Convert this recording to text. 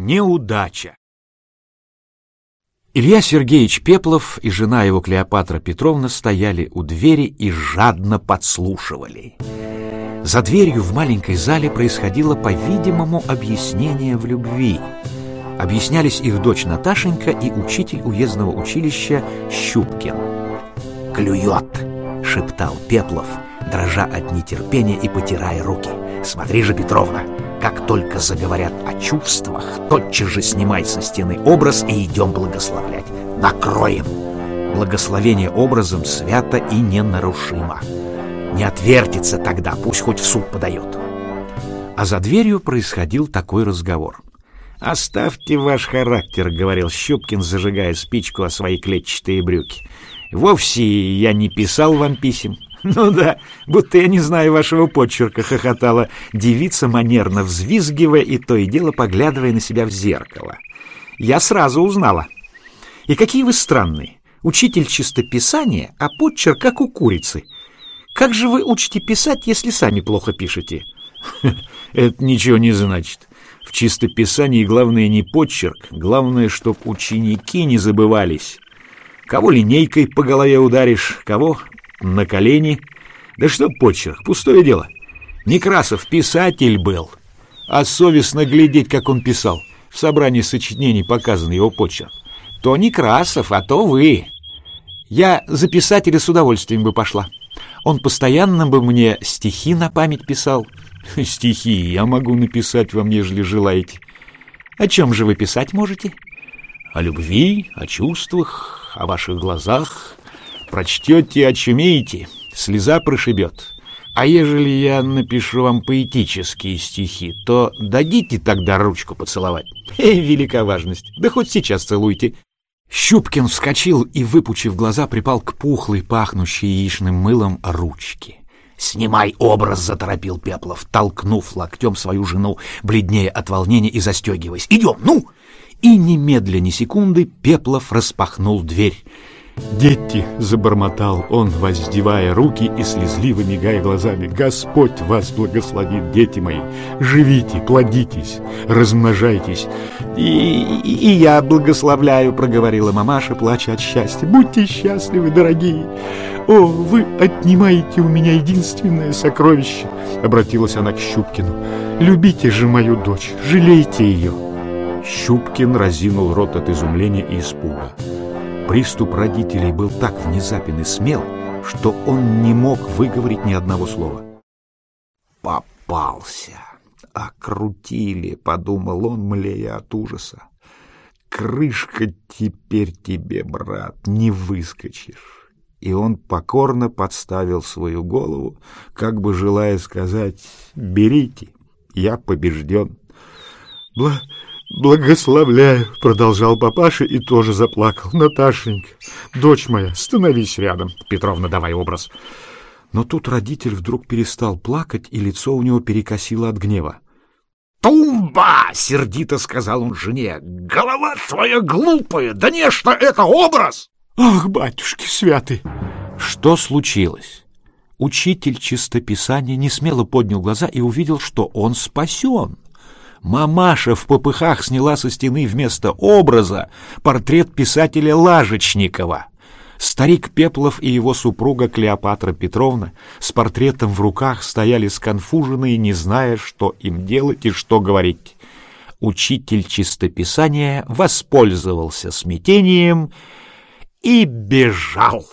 Неудача. Илья Сергеевич Пеплов и жена его Клеопатра Петровна стояли у двери и жадно подслушивали. За дверью в маленькой зале происходило, по-видимому, объяснение в любви. Объяснялись их дочь Наташенька и учитель уездного училища Щупкин. «Клюет!» — шептал Пеплов, дрожа от нетерпения и потирая руки. «Смотри же, Петровна, как только заговорят о чувствах, тотчас же снимай со стены образ и идем благословлять. Накроем!» Благословение образом свято и ненарушимо. Не отвертится тогда, пусть хоть в суд подает. А за дверью происходил такой разговор. «Оставьте ваш характер», — говорил Щупкин, зажигая спичку о свои клетчатые брюки. «Вовсе я не писал вам писем». «Ну да, будто я не знаю вашего почерка», — хохотала девица, манерно взвизгивая и то и дело поглядывая на себя в зеркало. «Я сразу узнала. И какие вы странные. Учитель чистописания, а почерк как у курицы. Как же вы учите писать, если сами плохо пишете?» «Это ничего не значит. В чистописании главное не почерк, главное, чтоб ученики не забывались. Кого линейкой по голове ударишь, кого на колени. Да что почерк, пустое дело. Некрасов писатель был, а совестно глядеть, как он писал. В собрании сочинений показан его почерк. То Некрасов, а то вы. Я за писателя с удовольствием бы пошла. Он постоянно бы мне стихи на память писал. Стихи я могу написать вам, ежели желаете. О чем же вы писать можете? О любви, о чувствах, о ваших глазах. Прочтете, очумеете, слеза прошибет. А ежели я напишу вам поэтические стихи, то дадите тогда ручку поцеловать? Эй, велика важность. Да хоть сейчас целуйте. Щупкин вскочил и, выпучив глаза, припал к пухлой, пахнущей яичным мылом ручке. «Снимай образ!» — заторопил Пеплов, толкнув локтем свою жену, бледнее от волнения и застегиваясь. «Идем, ну!» И немедля ни секунды Пеплов распахнул дверь. «Дети!» — забормотал он, воздевая руки и слезливо мигая глазами. «Господь вас благословит, дети мои! Живите, плодитесь, размножайтесь!» «И, и, я благословляю!» — проговорила мамаша, плача от счастья. «Будьте счастливы, дорогие! О, вы отнимаете у меня единственное сокровище!» — обратилась она к Щупкину. «Любите же мою дочь, жалейте ее!» Щупкин разинул рот от изумления и испуга. Приступ родителей был так внезапен и смел, что он не мог выговорить ни одного слова. «Попался! Окрутили!» — подумал он, млея от ужаса. «Крышка теперь тебе, брат, не выскочишь!» И он покорно подставил свою голову, как бы желая сказать «Берите, я побежден». «Бла... «Благословляю», — продолжал папаша и тоже заплакал. «Наташенька, дочь моя, становись рядом». «Петровна, давай образ». Но тут родитель вдруг перестал плакать, и лицо у него перекосило от гнева. «Тумба!» — сердито сказал он жене. «Голова твоя глупая! Да не, что это образ!» «Ах, батюшки святый!» Что случилось? Учитель чистописания не смело поднял глаза и увидел, что он спасен. Мамаша в попыхах сняла со стены вместо образа портрет писателя Лажечникова. Старик Пеплов и его супруга Клеопатра Петровна с портретом в руках стояли сконфуженные, не зная, что им делать и что говорить. Учитель чистописания воспользовался смятением и бежал.